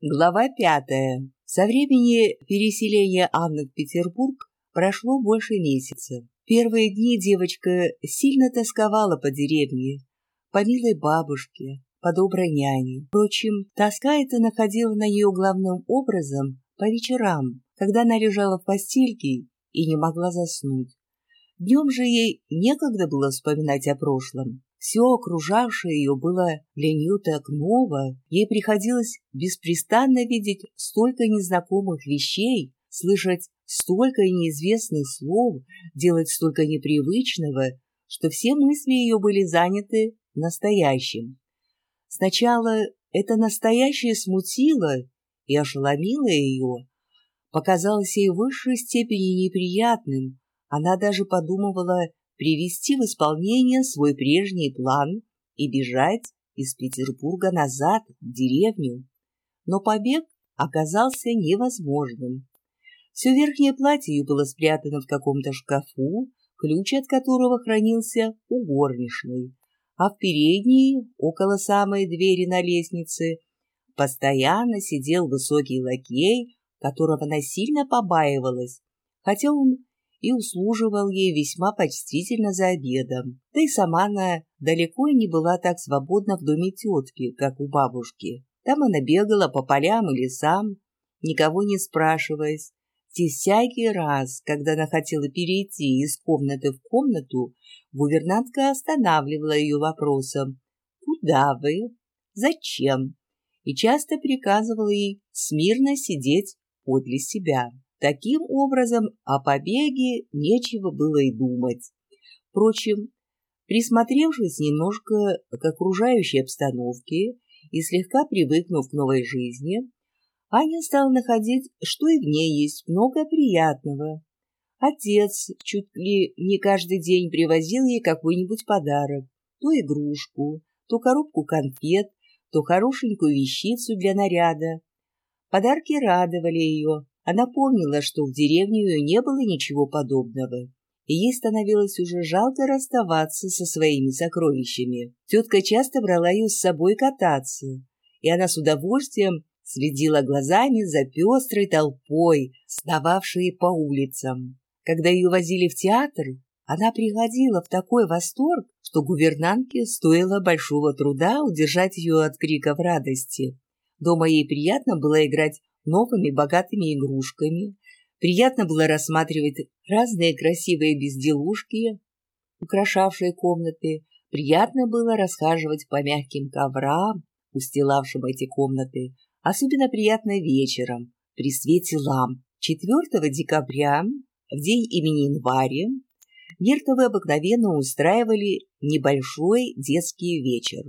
Глава пятая. Со времени переселения Анны в Петербург прошло больше месяца. Первые дни девочка сильно тосковала по деревне, по милой бабушке, по доброй няне. Впрочем, тоска эта находила на нее главным образом по вечерам, когда она лежала в постельке и не могла заснуть. Днем же ей некогда было вспоминать о прошлом. Все окружавшее ее было для нее так ново, ей приходилось беспрестанно видеть столько незнакомых вещей, слышать столько неизвестных слов, делать столько непривычного, что все мысли ее были заняты настоящим. Сначала это настоящее смутило и ошеломило ее, показалось ей в высшей степени неприятным, она даже подумывала привести в исполнение свой прежний план и бежать из Петербурга назад, в деревню. Но побег оказался невозможным. Все верхнее платье ее было спрятано в каком-то шкафу, ключ от которого хранился у горничной, а в передней, около самой двери на лестнице, постоянно сидел высокий лакей, которого она сильно побаивалась, хотя он и услуживал ей весьма почтительно за обедом. Да и сама она далеко не была так свободна в доме тетки, как у бабушки. Там она бегала по полям и лесам, никого не спрашиваясь. И всякий раз, когда она хотела перейти из комнаты в комнату, гувернантка останавливала ее вопросом «Куда вы? Зачем?» и часто приказывала ей смирно сидеть подле себя. Таким образом, о побеге нечего было и думать. Впрочем, присмотревшись немножко к окружающей обстановке и слегка привыкнув к новой жизни, Аня стала находить, что и в ней есть много приятного. Отец чуть ли не каждый день привозил ей какой-нибудь подарок, то игрушку, то коробку конфет, то хорошенькую вещицу для наряда. Подарки радовали ее, она помнила, что в деревне ее не было ничего подобного, и ей становилось уже жалко расставаться со своими сокровищами. Тетка часто брала ее с собой кататься, и она с удовольствием следила глазами за пестрой толпой, сновавшей по улицам. Когда ее возили в театр, она приходила в такой восторг, что гувернантке стоило большого труда удержать ее от криков радости. Дома ей приятно было играть новыми богатыми игрушками. Приятно было рассматривать разные красивые безделушки, украшавшие комнаты. Приятно было расхаживать по мягким коврам, устилавшим эти комнаты. Особенно приятно вечером, при свете ламп. 4 декабря, в день имени Января, Нертовы обыкновенно устраивали небольшой детский вечер.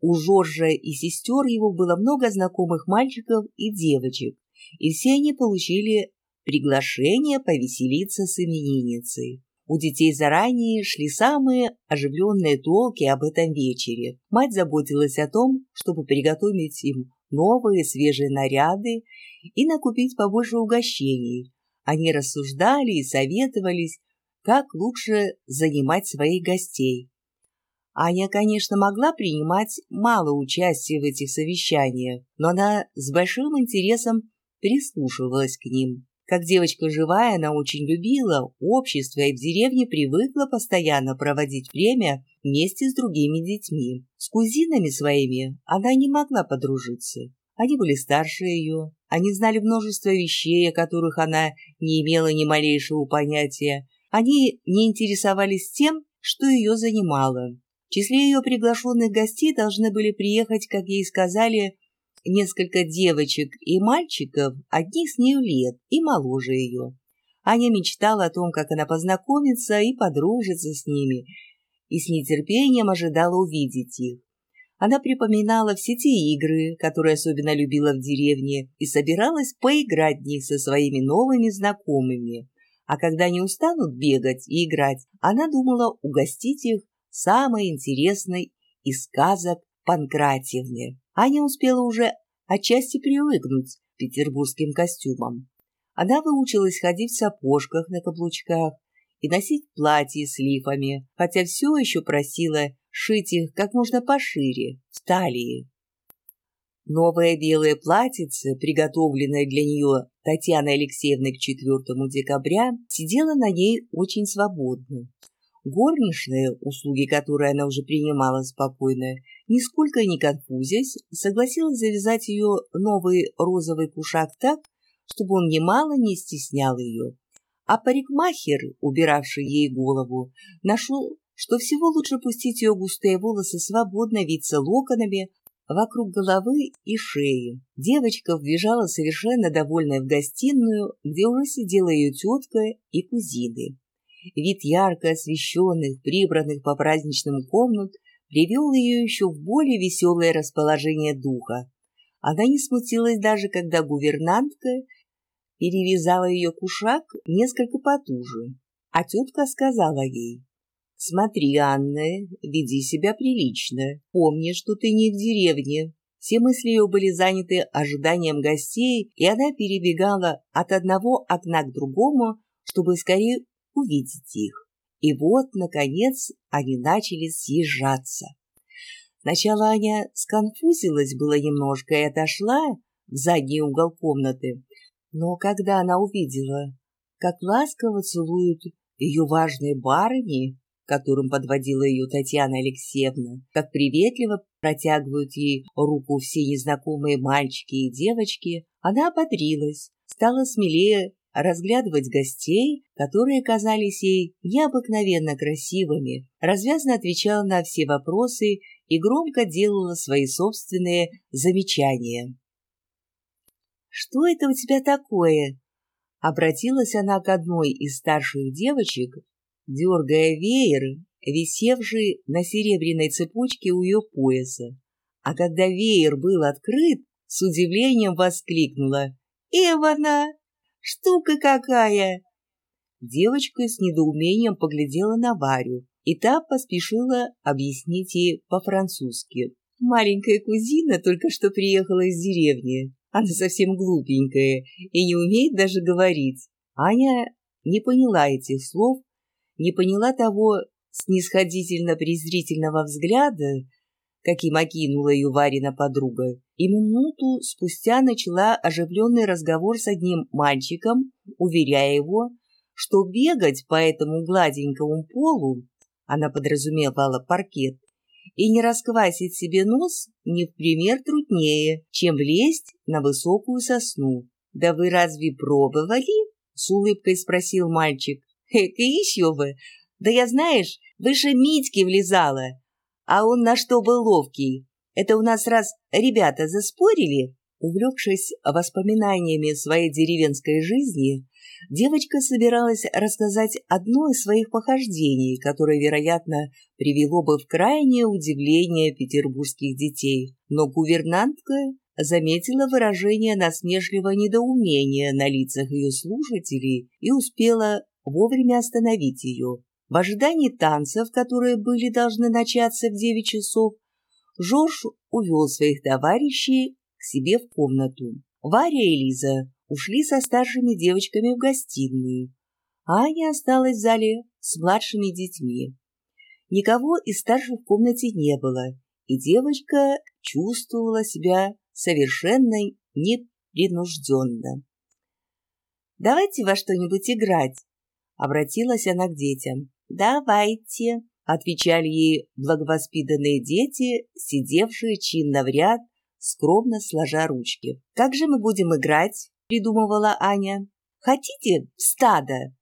У Жоржа и сестер его было много знакомых мальчиков и девочек, и все они получили приглашение повеселиться с именинницей. У детей заранее шли самые оживленные толки об этом вечере. Мать заботилась о том, чтобы приготовить им новые свежие наряды и накупить побольше угощений. Они рассуждали и советовались, как лучше занимать своих гостей. Аня, конечно, могла принимать мало участия в этих совещаниях, но она с большим интересом прислушивалась к ним. Как девочка живая, она очень любила общество и в деревне привыкла постоянно проводить время вместе с другими детьми. С кузинами своими она не могла подружиться. Они были старше ее, они знали множество вещей, о которых она не имела ни малейшего понятия. Они не интересовались тем, что ее занимало. Числе ее приглашенных гостей должны были приехать, как ей сказали, несколько девочек и мальчиков, одних с нею лет и моложе ее. Аня мечтала о том, как она познакомится и подружится с ними, и с нетерпением ожидала увидеть их. Она припоминала все те игры, которые особенно любила в деревне, и собиралась поиграть в них со своими новыми знакомыми. А когда они устанут бегать и играть, она думала угостить их самой интересной из сказок Панкратьевны. Аня успела уже отчасти привыкнуть к петербургским костюмам. Она выучилась ходить в сапожках на каблучках и носить платья с лифами, хотя все еще просила шить их как можно пошире, в талии. Новое белое платьице, приготовленное для нее Татьяной Алексеевной к 4 декабря, сидело на ней очень свободно. Горничная, услуги которой она уже принимала спокойно, нисколько не конфузясь, согласилась завязать ее новый розовый кушак так, чтобы он немало не стеснял ее. А парикмахер, убиравший ей голову, нашел, что всего лучше пустить ее густые волосы свободно виться локонами вокруг головы и шеи. Девочка вбежала совершенно довольная в гостиную, где уже сидела ее тетка и кузины. Вид ярко освещенных, прибранных по праздничным комнат привел ее еще в более веселое расположение духа. Она не смутилась даже, когда гувернантка перевязала ее кушак несколько потуже, а тетка сказала ей, «Смотри, Анна, веди себя прилично, помни, что ты не в деревне». Все мысли ее были заняты ожиданием гостей, и она перебегала от одного окна к другому, чтобы скорее увидеть их. И вот, наконец, они начали съезжаться. Сначала Аня сконфузилась было немножко и отошла в задний угол комнаты, но когда она увидела, как ласково целуют ее важные барыни, которым подводила ее Татьяна Алексеевна, как приветливо протягивают ей руку все незнакомые мальчики и девочки, она ободрилась, стала смелее разглядывать гостей, которые казались ей необыкновенно красивыми, развязно отвечала на все вопросы и громко делала свои собственные замечания. «Что это у тебя такое?» Обратилась она к одной из старших девочек, дергая веер, висевший на серебряной цепочке у ее пояса. А когда веер был открыт, с удивлением воскликнула «Эвана, Штука какая!» Девочка с недоумением поглядела на Варю, и та поспешила объяснить ей по-французски. Маленькая кузина только что приехала из деревни. Она совсем глупенькая и не умеет даже говорить. Аня не поняла этих слов, не поняла того снисходительно-презрительного взгляда, каким окинула ее Варина подруга, и минуту спустя начала оживленный разговор с одним мальчиком, уверяя его, что бегать по этому гладенькому полу, она подразумевала паркет, и не расквасить себе нос не в пример труднее, чем влезть на высокую сосну. «Да вы разве пробовали?» — с улыбкой спросил мальчик. «Эка еще бы! Да я, знаешь, выше Митьки влезала, а он на что был ловкий? Это у нас раз ребята заспорили? Увлекшись воспоминаниями своей деревенской жизни, девочка собиралась рассказать одно из своих похождений, которое, вероятно, привело бы в крайнее удивление петербургских детей. Но гувернантка заметила выражение насмешливого недоумения на лицах ее слушателей и успела вовремя остановить ее. В ожидании танцев, которые были должны начаться в девять часов, Жорж увел своих товарищей к себе в комнату. Варя и Лиза ушли со старшими девочками в гостиную. Аня осталась в зале с младшими детьми. Никого из старших в комнате не было, и девочка чувствовала себя совершенно непринужденно. «Давайте во что-нибудь играть», — обратилась она к детям. «Давайте», — отвечали ей благовоспитанные дети, сидевшие чинно в ряд, скромно сложа ручки. «Как же мы будем играть?» — придумывала Аня. «Хотите в стадо?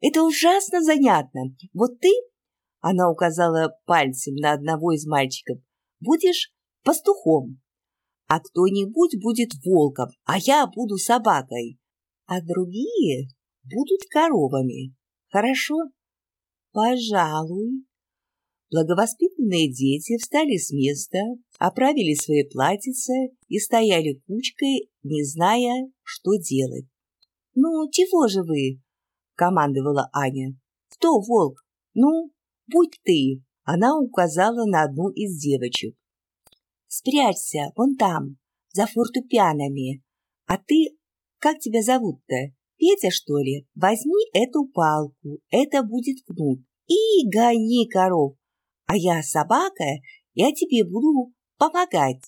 Это ужасно занятно. Вот ты...» — она указала пальцем на одного из мальчиков. «Будешь пастухом, а кто-нибудь будет волком, а я буду собакой, а другие будут коровами. Хорошо?» «Пожалуй». Благовоспитанные дети встали с места, оправили свои платьица и стояли кучкой, не зная, что делать. «Ну, чего же вы?» — командовала Аня. «Кто волк? Ну, будь ты!» Она указала на одну из девочек. «Спрячься вон там, за фортепианами. А ты, как тебя зовут-то? Петя, что ли? Возьми эту палку, это будет кнут, и гони коров, а я собака, я тебе буду помогать.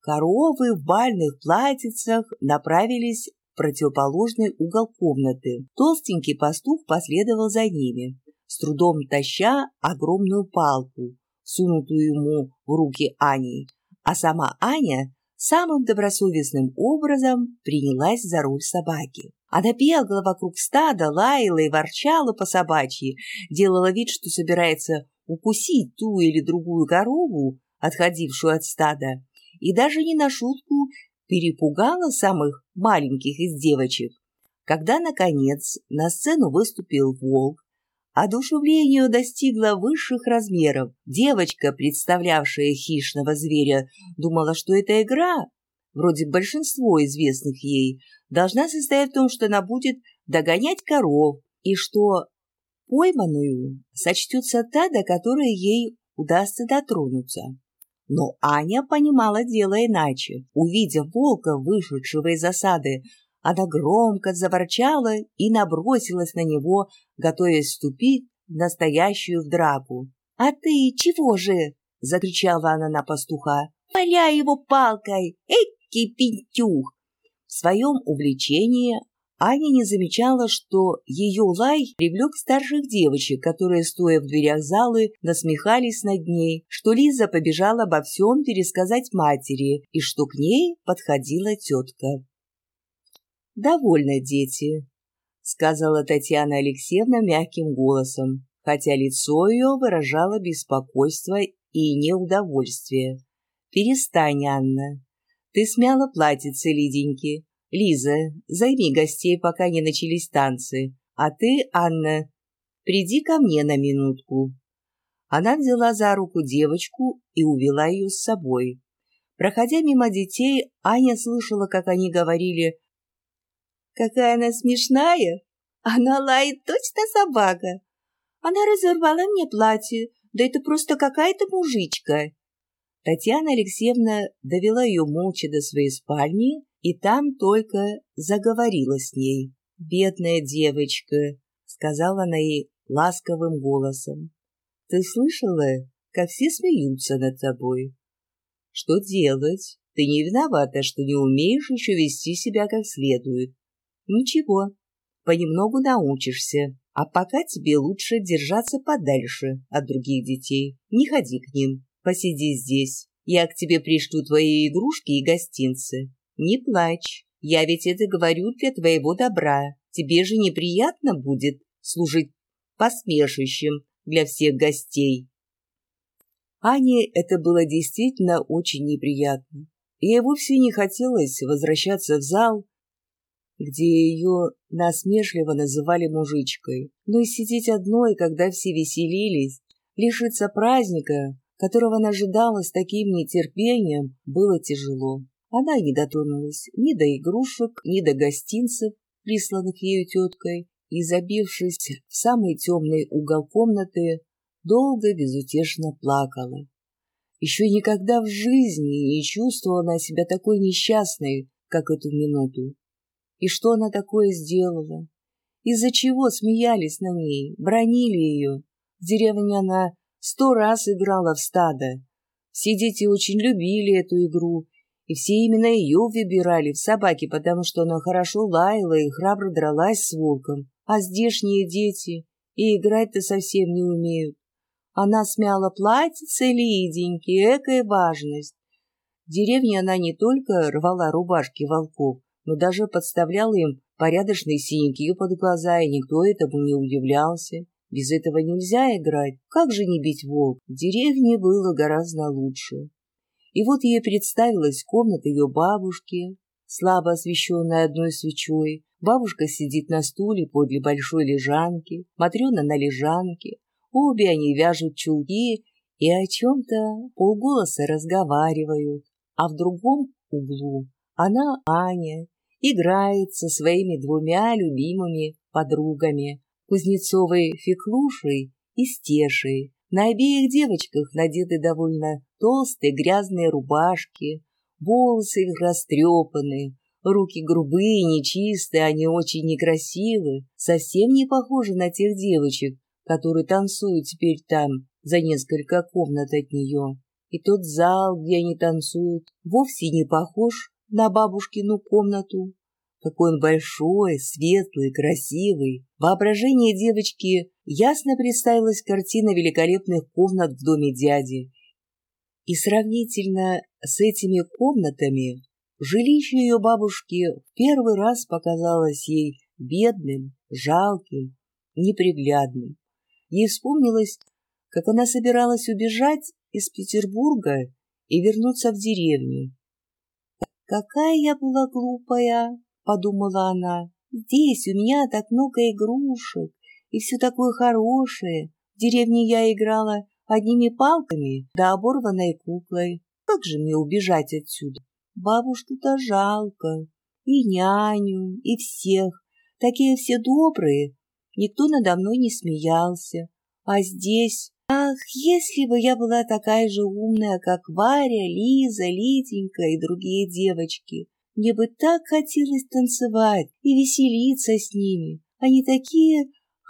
Коровы в бальных платьицах направились в противоположный угол комнаты. Толстенький пастух последовал за ними, с трудом таща огромную палку, сунутую ему в руки Аней, а сама Аня самым добросовестным образом принялась за роль собаки. Она бегала вокруг стада, лаяла и ворчала по собачьи, делала вид, что собирается укусить ту или другую корову, отходившую от стада, и даже не на шутку перепугала самых маленьких из девочек. Когда, наконец, на сцену выступил волк, одушевление достигло высших размеров. Девочка, представлявшая хищного зверя, думала, что это игра, вроде большинство известных ей, должна состоять в том, что она будет догонять коров, и что пойманную сочтется та, до которой ей удастся дотронуться. Но Аня понимала дело иначе. Увидев волка, вышедшего из засады, она громко заворчала и набросилась на него, готовясь вступить в настоящую в драку. «А ты чего же?» — закричала она на пастуха. «Валяй его палкой! Эки пентюх!» В своем увлечении Аня не замечала, что ее лай привлек старших девочек, которые, стоя в дверях залы, насмехались над ней, что Лиза побежала обо всем пересказать матери и что к ней подходила тетка. «Довольно, дети», — сказала Татьяна Алексеевна мягким голосом, хотя лицо ее выражало беспокойство и неудовольствие. «Перестань, Анна. Ты смяла платьице Лиденьки. Лиза, займи гостей, пока не начались танцы. А ты, Анна, приди ко мне на минутку. Она взяла за руку девочку и увела ее с собой. Проходя мимо детей, Аня слышала, как они говорили «Какая она смешная! Она лает точно собака! Она разорвала мне платье, да это просто какая-то мужичка!» Татьяна Алексеевна довела ее молча до своей спальни и там только заговорила с ней. «Бедная девочка», — сказала она ей ласковым голосом. «Ты слышала, как все смеются над тобой? Что делать? Ты не виновата, что не умеешь еще вести себя как следует. Ничего, понемногу научишься, а пока тебе лучше держаться подальше от других детей. Не ходи к ним, посиди здесь. Я к тебе пришлю твои игрушки и гостинцы. Не плачь, я ведь это говорю для твоего добра. Тебе же неприятно будет служить посмешищем для всех гостей. Ане это было действительно очень неприятно. Ей вовсе не хотелось возвращаться в зал, где ее насмешливо называли мужичкой, но и сидеть одной, когда все веселились, лишиться праздника, которого она ожидала с таким нетерпением, было тяжело. Она не дотронулась ни до игрушек, ни до гостинцев, присланных ею теткой, и, забившись в самый темный угол комнаты, долго безутешно плакала. Еще никогда в жизни не чувствовала она себя такой несчастной, как эту минуту. И что она такое сделала? Из-за чего смеялись на ней, бронили ее? В деревне она сто раз играла в стадо. Все дети очень любили эту игру и все именно ее выбирали в собаке, потому что она хорошо лаяла и храбро дралась с волком. А здешние дети и играть-то совсем не умеют. Она смяла платьице Лиденьки, экая важность. В деревне она не только рвала рубашки волков, но даже подставляла им порядочные синяки под глаза, и никто этому не удивлялся. Без этого нельзя играть. Как же не бить волк? В деревне было гораздо лучше. И вот ей представилась комната ее бабушки, слабо освещенная одной свечой. Бабушка сидит на стуле подле большой лежанки, Матрена на лежанке. Обе они вяжут чулки и о чем-то полголоса разговаривают. А в другом углу она, Аня, играет со своими двумя любимыми подругами, Кузнецовой Феклушей и Стешей. На обеих девочках надеты довольно толстые грязные рубашки, волосы их растрепаны, руки грубые, нечистые, они очень некрасивы, совсем не похожи на тех девочек, которые танцуют теперь там, за несколько комнат от нее. И тот зал, где они танцуют, вовсе не похож на бабушкину комнату. Какой он большой, светлый, красивый. Воображение девочки ясно представилась картина великолепных комнат в доме дяди. И сравнительно с этими комнатами жилище ее бабушки в первый раз показалось ей бедным, жалким, неприглядным. Ей вспомнилось, как она собиралась убежать из Петербурга и вернуться в деревню. «Какая я была глупая!» — подумала она. «Здесь у меня так много игрушек, и все такое хорошее. В деревне я играла одними палками да оборванной куклой. Как же мне убежать отсюда? Бабушку-то жалко, и няню, и всех. Такие все добрые, никто надо мной не смеялся. А здесь Ах, если бы я была такая же умная, как Варя, Лиза, Лиденька и другие девочки. Мне бы так хотелось танцевать и веселиться с ними. Они такие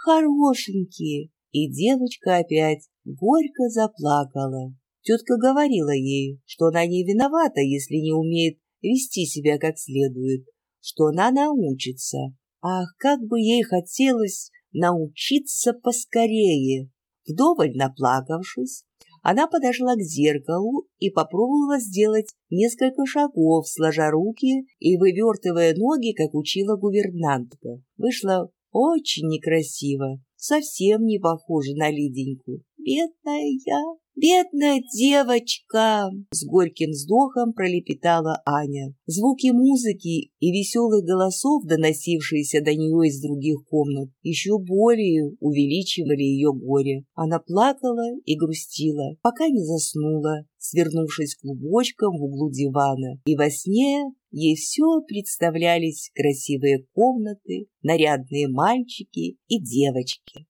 хорошенькие. И девочка опять горько заплакала. Тетка говорила ей, что она не виновата, если не умеет вести себя как следует, что она научится. Ах, как бы ей хотелось научиться поскорее. Вдоволь наплакавшись, она подошла к зеркалу и попробовала сделать несколько шагов, сложа руки и вывертывая ноги, как учила гувернантка. Вышло очень некрасиво, совсем не похоже на Лиденьку. «Бедная я, «Бедная девочка!» — с горьким вздохом пролепетала Аня. Звуки музыки и веселых голосов, доносившиеся до нее из других комнат, еще более увеличивали ее горе. Она плакала и грустила, пока не заснула, свернувшись клубочком в углу дивана. И во сне ей все представлялись красивые комнаты, нарядные мальчики и девочки.